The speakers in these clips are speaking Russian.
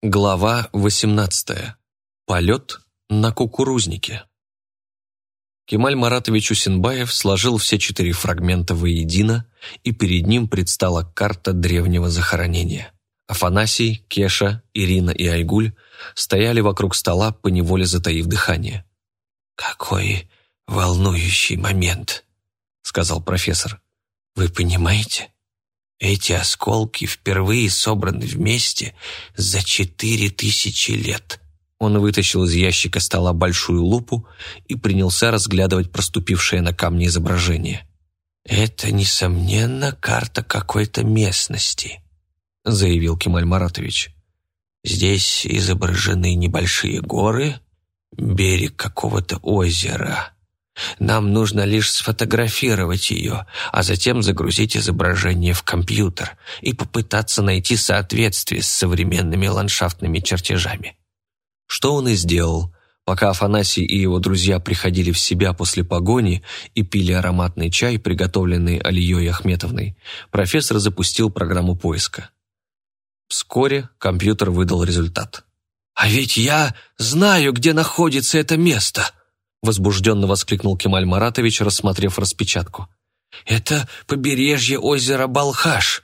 Глава 18. Полет на кукурузнике. Кемаль Маратович Усенбаев сложил все четыре фрагмента воедино, и перед ним предстала карта древнего захоронения. Афанасий, Кеша, Ирина и Айгуль стояли вокруг стола, поневоле затаив дыхание. «Какой волнующий момент», — сказал профессор. «Вы понимаете? Эти осколки впервые собраны вместе за четыре тысячи лет». Он вытащил из ящика стола большую лупу и принялся разглядывать проступившее на камне изображение. «Это, несомненно, карта какой-то местности», — заявил Кемаль Маратович. «Здесь изображены небольшие горы, берег какого-то озера. Нам нужно лишь сфотографировать ее, а затем загрузить изображение в компьютер и попытаться найти соответствие с современными ландшафтными чертежами. Что он и сделал, пока Афанасий и его друзья приходили в себя после погони и пили ароматный чай, приготовленный Алией Ахметовной, профессор запустил программу поиска. Вскоре компьютер выдал результат. «А ведь я знаю, где находится это место!» Возбужденно воскликнул Кемаль Маратович, рассмотрев распечатку. «Это побережье озера Балхаш,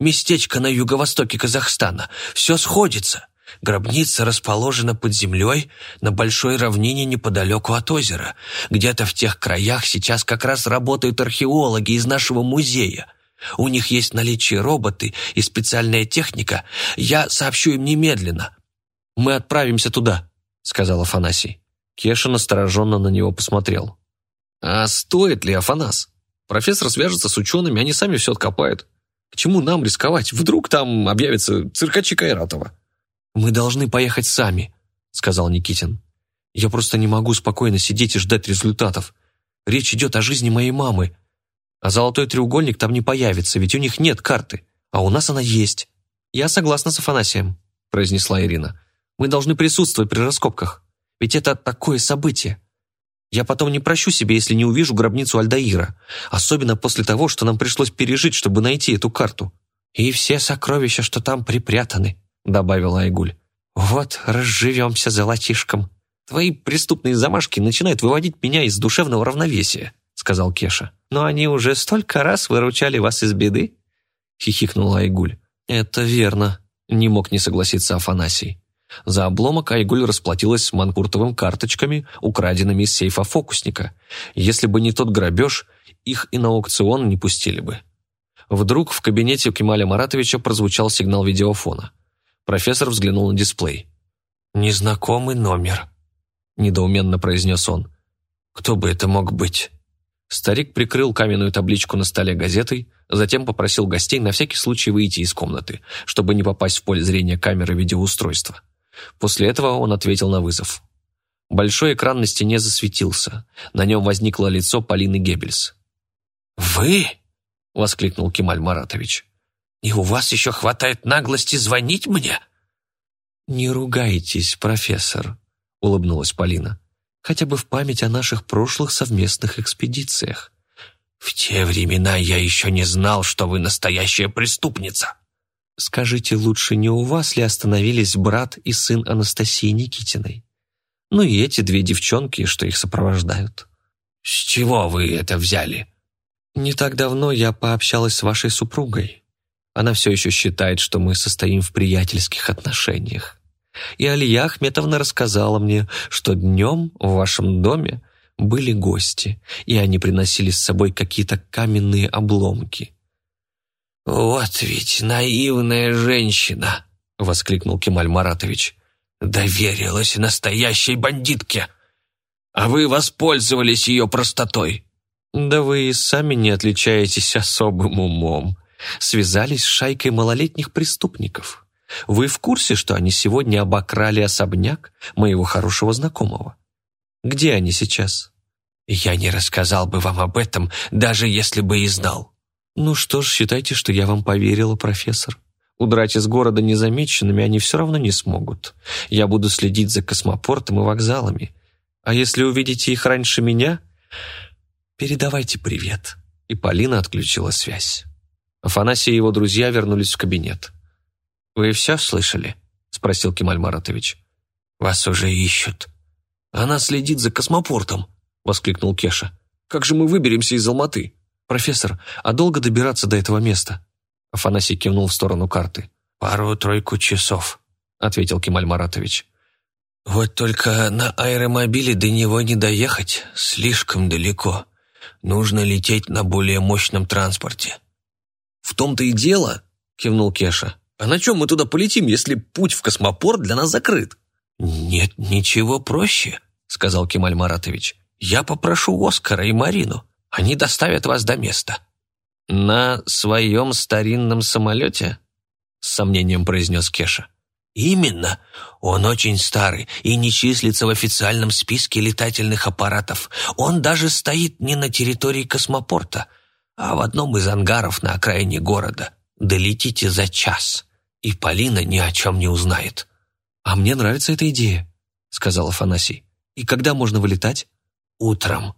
местечко на юго-востоке Казахстана. Все сходится. Гробница расположена под землей на большой равнине неподалеку от озера. Где-то в тех краях сейчас как раз работают археологи из нашего музея. У них есть наличие роботы и специальная техника. Я сообщу им немедленно». «Мы отправимся туда», — сказал Афанасий. Кеша настороженно на него посмотрел. «А стоит ли, Афанас? Профессор свяжется с учеными, они сами все откопают. К чему нам рисковать? Вдруг там объявится циркачи Кайратова?» «Мы должны поехать сами», — сказал Никитин. «Я просто не могу спокойно сидеть и ждать результатов. Речь идет о жизни моей мамы. А золотой треугольник там не появится, ведь у них нет карты, а у нас она есть. Я согласна с Афанасием», — произнесла Ирина. «Мы должны присутствовать при раскопках». Ведь это такое событие. Я потом не прощу себе, если не увижу гробницу Альдаира, особенно после того, что нам пришлось пережить, чтобы найти эту карту. И все сокровища, что там припрятаны, добавила Айгуль. Вот разживемся золотишком. Твои преступные замашки начинают выводить меня из душевного равновесия, сказал Кеша. Но они уже столько раз выручали вас из беды, хихикнула Айгуль. Это верно, не мог не согласиться Афанасий. За обломок Айгуль расплатилась с манкуртовым карточками, украденными из сейфа фокусника. Если бы не тот грабеж, их и на аукцион не пустили бы. Вдруг в кабинете Кемаля Маратовича прозвучал сигнал видеофона. Профессор взглянул на дисплей. «Незнакомый номер», — недоуменно произнес он. «Кто бы это мог быть?» Старик прикрыл каменную табличку на столе газетой, затем попросил гостей на всякий случай выйти из комнаты, чтобы не попасть в поле зрения камеры видеоустройства. После этого он ответил на вызов. Большой экран на стене засветился. На нем возникло лицо Полины Геббельс. «Вы?» — воскликнул Кемаль Маратович. «И у вас еще хватает наглости звонить мне?» «Не ругайтесь, профессор», — улыбнулась Полина. «Хотя бы в память о наших прошлых совместных экспедициях». «В те времена я еще не знал, что вы настоящая преступница», Скажите лучше, не у вас ли остановились брат и сын Анастасии Никитиной? Ну и эти две девчонки, что их сопровождают. С чего вы это взяли? Не так давно я пообщалась с вашей супругой. Она все еще считает, что мы состоим в приятельских отношениях. И Алия Ахметовна рассказала мне, что днем в вашем доме были гости, и они приносили с собой какие-то каменные обломки – «Вот ведь наивная женщина!» — воскликнул Кемаль Маратович. «Доверилась настоящей бандитке! А вы воспользовались ее простотой!» «Да вы и сами не отличаетесь особым умом. Связались с шайкой малолетних преступников. Вы в курсе, что они сегодня обокрали особняк моего хорошего знакомого? Где они сейчас?» «Я не рассказал бы вам об этом, даже если бы и знал», «Ну что ж, считайте, что я вам поверила, профессор. Удрать из города незамеченными они все равно не смогут. Я буду следить за космопортом и вокзалами. А если увидите их раньше меня, передавайте привет». И Полина отключила связь. Афанасий и его друзья вернулись в кабинет. «Вы все слышали?» – спросил Кемаль Маратович. «Вас уже ищут». «Она следит за космопортом», — воскликнул Кеша. «Как же мы выберемся из Алматы?» «Профессор, а долго добираться до этого места?» Афанасий кивнул в сторону карты. «Пару-тройку часов», — ответил Кемаль Маратович. «Вот только на аэромобиле до него не доехать, слишком далеко. Нужно лететь на более мощном транспорте». «В том-то и дело», — кивнул Кеша. «А на чем мы туда полетим, если путь в космопорт для нас закрыт?» «Нет ничего проще», — сказал Кемаль Маратович. «Я попрошу Оскара и Марину. Они доставят вас до места». «На своем старинном самолете?» — с сомнением произнес Кеша. «Именно. Он очень старый и не числится в официальном списке летательных аппаратов. Он даже стоит не на территории космопорта, а в одном из ангаров на окраине города. Долетите за час, и Полина ни о чем не узнает». «А мне нравится эта идея», — сказал Афанасий. «И когда можно вылетать?» «Утром», —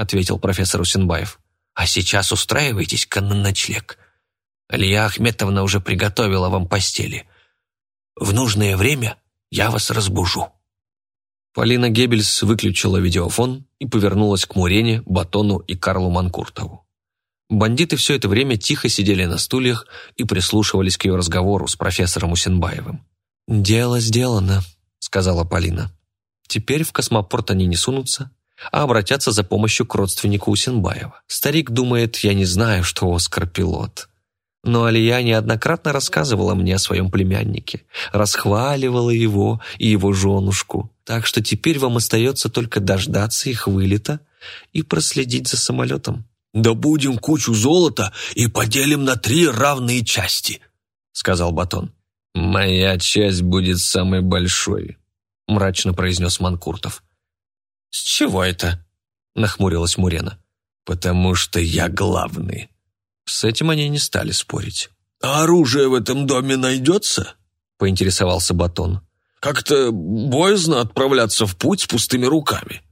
ответил профессор Усенбаев. «А сейчас устраивайтесь-ка на ночлег. Алия Ахметовна уже приготовила вам постели. В нужное время я вас разбужу». Полина Геббельс выключила видеофон и повернулась к Мурене, Батону и Карлу Манкуртову. Бандиты все это время тихо сидели на стульях и прислушивались к ее разговору с профессором Усенбаевым. «Дело сделано», — сказала Полина. «Теперь в космопорт они не сунутся, а обратятся за помощью к родственнику Усенбаева. Старик думает, я не знаю, что Оскар пилот. Но Алия неоднократно рассказывала мне о своем племяннике, расхваливала его и его женушку. Так что теперь вам остается только дождаться их вылета и проследить за самолетом». «Добудем кучу золота и поделим на три равные части», — сказал Батон. «Моя часть будет самой большой», — мрачно произнес Манкуртов. «С чего это?» — нахмурилась Мурена. «Потому что я главный». С этим они не стали спорить. «А оружие в этом доме найдется?» — поинтересовался Батон. «Как-то боязно отправляться в путь с пустыми руками».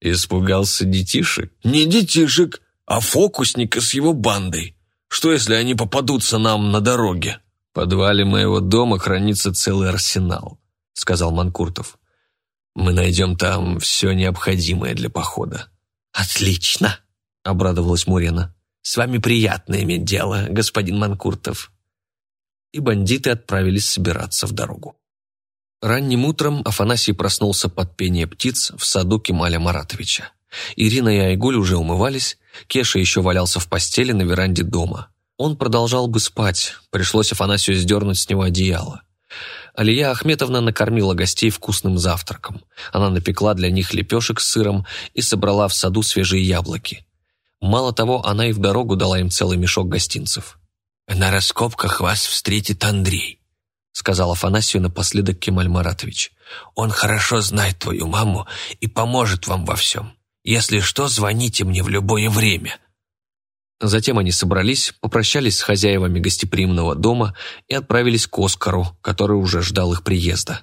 Испугался детишек? «Не детишек, а фокусника с его бандой. Что, если они попадутся нам на дороге?» «В подвале моего дома хранится целый арсенал», — сказал Манкуртов. «Мы найдем там все необходимое для похода». «Отлично», — обрадовалась Мурена. «С вами приятно иметь дело, господин Манкуртов». И бандиты отправились собираться в дорогу. Ранним утром Афанасий проснулся под пение птиц в саду Кемаля Маратовича. Ирина и Айгуль уже умывались, Кеша еще валялся в постели на веранде дома. Он продолжал бы спать, пришлось Афанасию сдернуть с него одеяло. Алия Ахметовна накормила гостей вкусным завтраком. Она напекла для них лепешек с сыром и собрала в саду свежие яблоки. Мало того, она и в дорогу дала им целый мешок гостинцев. «На раскопках вас встретит Андрей», — сказал Афанасию напоследок Кемаль Маратович. «Он хорошо знает твою маму и поможет вам во всем. Если что, звоните мне в любое время. Затем они собрались, попрощались с хозяевами гостеприимного дома и отправились к Оскару, который уже ждал их приезда.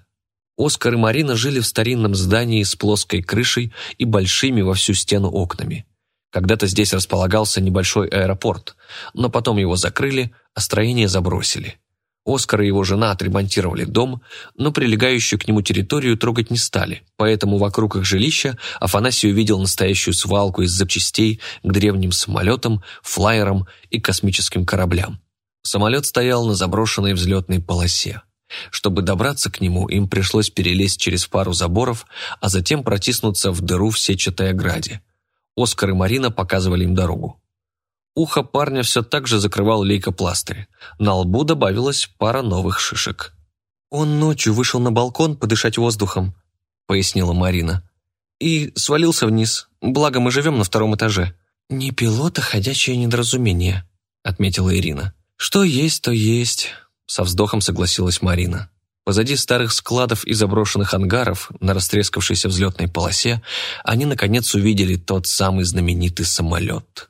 Оскар и Марина жили в старинном здании с плоской крышей и большими во всю стену окнами. Когда-то здесь располагался небольшой аэропорт, но потом его закрыли, а строение забросили. Оскар и его жена отремонтировали дом, но прилегающую к нему территорию трогать не стали, поэтому вокруг их жилища Афанасий увидел настоящую свалку из запчастей к древним самолетам, флайерам и космическим кораблям. Самолет стоял на заброшенной взлетной полосе. Чтобы добраться к нему, им пришлось перелезть через пару заборов, а затем протиснуться в дыру в сетчатой ограде. Оскар и Марина показывали им дорогу. Ухо парня все так же закрывал лейкопластырь. На лбу добавилась пара новых шишек. «Он ночью вышел на балкон подышать воздухом», — пояснила Марина. «И свалился вниз, благо мы живем на втором этаже». «Не пилот, а ходячее недоразумение», — отметила Ирина. «Что есть, то есть», — со вздохом согласилась Марина. Позади старых складов и заброшенных ангаров на растрескавшейся взлетной полосе они, наконец, увидели тот самый знаменитый самолет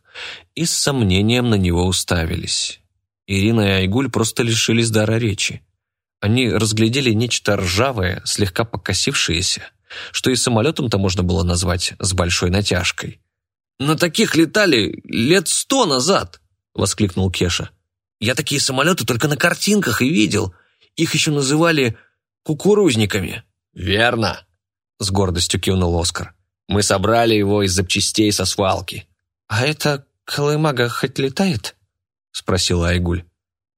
и с сомнением на него уставились. Ирина и Айгуль просто лишились дара речи. Они разглядели нечто ржавое, слегка покосившееся, что и самолетом-то можно было назвать с большой натяжкой. «На таких летали лет сто назад!» — воскликнул Кеша. «Я такие самолеты только на картинках и видел. Их еще называли кукурузниками». «Верно», — с гордостью кивнул Оскар. «Мы собрали его из запчастей со свалки». «А это колымага хоть летает?» — спросила Айгуль.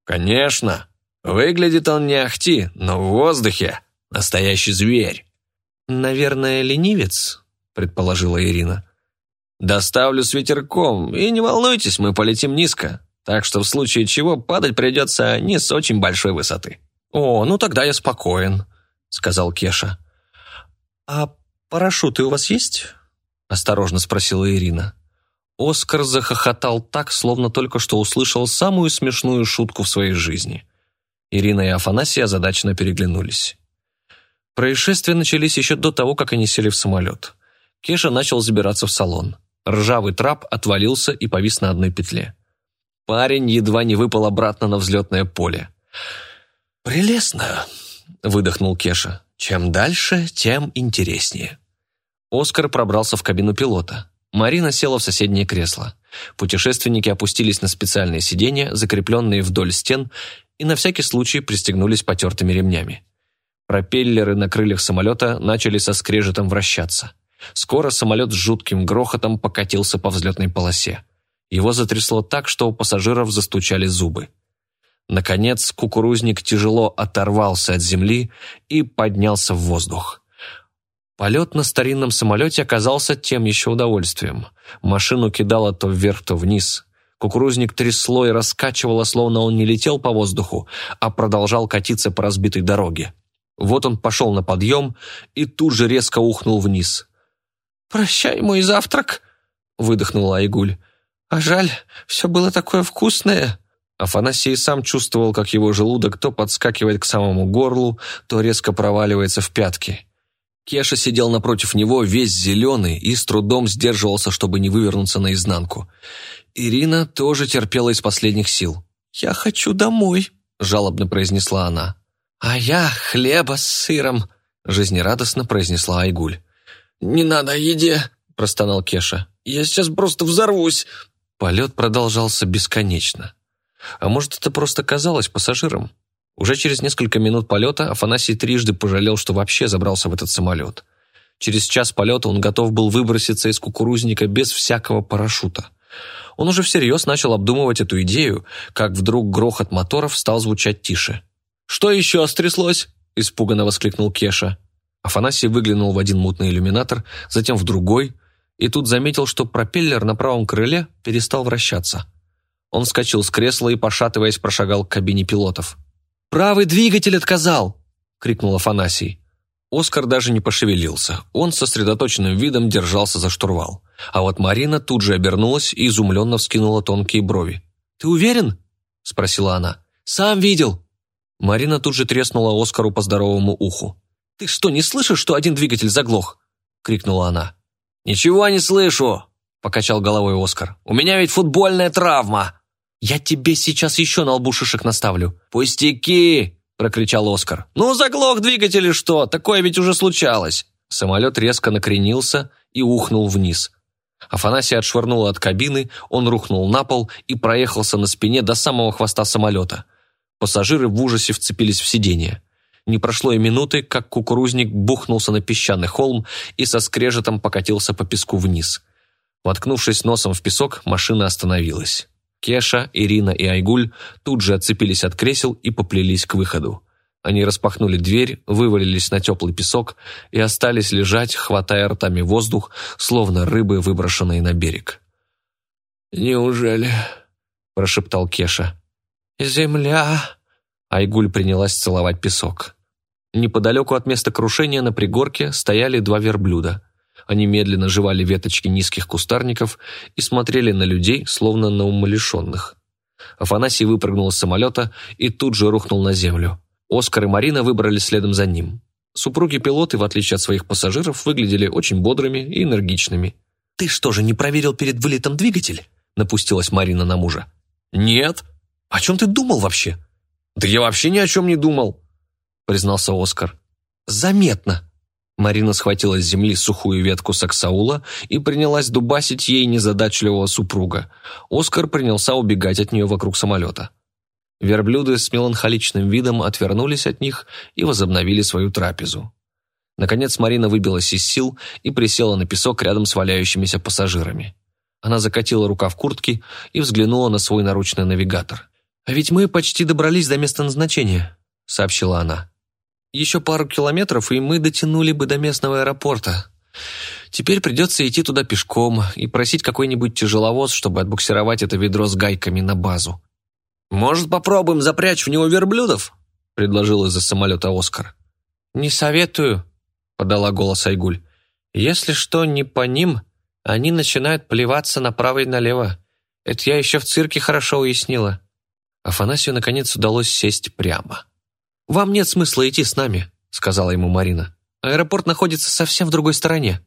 «Конечно. Выглядит он не ахти, но в воздухе настоящий зверь». «Наверное, ленивец?» — предположила Ирина. «Доставлю с ветерком, и не волнуйтесь, мы полетим низко, так что в случае чего падать придется не с очень большой высоты». «О, ну тогда я спокоен», — сказал Кеша. «А парашюты у вас есть?» — осторожно спросила Ирина. Оскар захохотал так, словно только что услышал самую смешную шутку в своей жизни. Ирина и Афанасий озадаченно переглянулись. Происшествия начались еще до того, как они сели в самолет. Кеша начал забираться в салон. Ржавый трап отвалился и повис на одной петле. Парень едва не выпал обратно на взлетное поле. «Прелестно», — выдохнул Кеша. «Чем дальше, тем интереснее». Оскар пробрался в кабину пилота. Марина села в соседнее кресло. Путешественники опустились на специальные сиденья, закрепленные вдоль стен, и на всякий случай пристегнулись потертыми ремнями. Пропеллеры на крыльях самолета начали со скрежетом вращаться. Скоро самолет с жутким грохотом покатился по взлетной полосе. Его затрясло так, что у пассажиров застучали зубы. Наконец, кукурузник тяжело оторвался от земли и поднялся в воздух. Полет на старинном самолете оказался тем еще удовольствием. Машину кидало то вверх, то вниз. Кукурузник трясло и раскачивало, словно он не летел по воздуху, а продолжал катиться по разбитой дороге. Вот он пошел на подъем и тут же резко ухнул вниз. «Прощай, мой завтрак!» — выдохнула Айгуль. «А жаль, все было такое вкусное!» Афанасий сам чувствовал, как его желудок то подскакивает к самому горлу, то резко проваливается в пятки. Кеша сидел напротив него, весь зеленый, и с трудом сдерживался, чтобы не вывернуться наизнанку. Ирина тоже терпела из последних сил. «Я хочу домой», — жалобно произнесла она. «А я хлеба с сыром», — жизнерадостно произнесла Айгуль. «Не надо еде», — простонал Кеша. «Я сейчас просто взорвусь». Полет продолжался бесконечно. А может, это просто казалось пассажирам? Уже через несколько минут полета Афанасий трижды пожалел, что вообще забрался в этот самолет. Через час полета он готов был выброситься из кукурузника без всякого парашюта. Он уже всерьез начал обдумывать эту идею, как вдруг грохот моторов стал звучать тише. «Что еще стряслось?» – испуганно воскликнул Кеша. Афанасий выглянул в один мутный иллюминатор, затем в другой, и тут заметил, что пропеллер на правом крыле перестал вращаться. Он вскочил с кресла и, пошатываясь, прошагал к кабине пилотов. «Правый двигатель отказал!» — крикнул Афанасий. Оскар даже не пошевелился. Он сосредоточенным видом держался за штурвал. А вот Марина тут же обернулась и изумленно вскинула тонкие брови. «Ты уверен?» — спросила она. «Сам видел». Марина тут же треснула Оскару по здоровому уху. «Ты что, не слышишь, что один двигатель заглох?» — крикнула она. «Ничего не слышу!» — покачал головой Оскар. «У меня ведь футбольная травма!» «Я тебе сейчас еще на лбу шишек наставлю». «Пустяки!» – прокричал Оскар. «Ну, заглох двигатель и что? Такое ведь уже случалось!» Самолет резко накренился и ухнул вниз. Афанасий отшвырнул от кабины, он рухнул на пол и проехался на спине до самого хвоста самолета. Пассажиры в ужасе вцепились в сиденье. Не прошло и минуты, как кукурузник бухнулся на песчаный холм и со скрежетом покатился по песку вниз. Воткнувшись носом в песок, машина остановилась. Кеша, Ирина и Айгуль тут же отцепились от кресел и поплелись к выходу. Они распахнули дверь, вывалились на теплый песок и остались лежать, хватая ртами воздух, словно рыбы, выброшенные на берег. «Неужели?» – прошептал Кеша. «Земля!» Айгуль принялась целовать песок. Неподалеку от места крушения на пригорке стояли два верблюда – они медленно жевали веточки низких кустарников и смотрели на людей, словно на умалишенных. Афанасий выпрыгнул из самолета и тут же рухнул на землю. Оскар и Марина выбрались следом за ним. Супруги-пилоты, в отличие от своих пассажиров, выглядели очень бодрыми и энергичными. «Ты что же, не проверил перед вылетом двигатель?» – напустилась Марина на мужа. «Нет». «О чем ты думал вообще?» «Да я вообще ни о чем не думал», – признался Оскар. «Заметно», Марина схватила с земли сухую ветку саксаула и принялась дубасить ей незадачливого супруга. Оскар принялся убегать от нее вокруг самолета. Верблюды с меланхоличным видом отвернулись от них и возобновили свою трапезу. Наконец Марина выбилась из сил и присела на песок рядом с валяющимися пассажирами. Она закатила рука в куртке и взглянула на свой наручный навигатор. «А ведь мы почти добрались до места назначения», — сообщила она. «Еще пару километров, и мы дотянули бы до местного аэропорта. Теперь придется идти туда пешком и просить какой-нибудь тяжеловоз, чтобы отбуксировать это ведро с гайками на базу. «Может, попробуем запрячь в него верблюдов?» — предложил из-за самолета Оскар. «Не советую», — подала голос Айгуль. «Если что не по ним, они начинают плеваться направо и налево. Это я еще в цирке хорошо уяснила». Афанасию, наконец, удалось сесть прямо. «Вам нет смысла идти с нами», — сказала ему Марина. «Аэропорт находится совсем в другой стороне».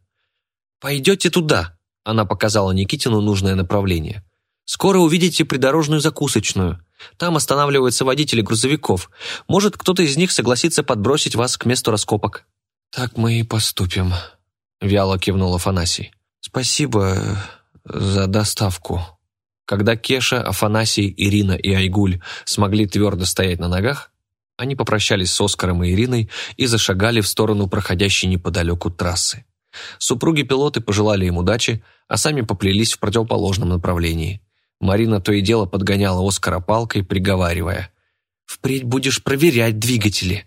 «Пойдете туда», — она показала Никитину нужное направление. «Скоро увидите придорожную закусочную. Там останавливаются водители грузовиков. Может, кто-то из них согласится подбросить вас к месту раскопок». «Так мы и поступим», — вяло кивнул Афанасий. «Спасибо за доставку». Когда Кеша, Афанасий, Ирина и Айгуль смогли твердо стоять на ногах, они попрощались с Оскаром и Ириной и зашагали в сторону проходящей неподалеку трассы. Супруги-пилоты пожелали им удачи, а сами поплелись в противоположном направлении. Марина то и дело подгоняла Оскара палкой, приговаривая. «Впредь будешь проверять двигатели».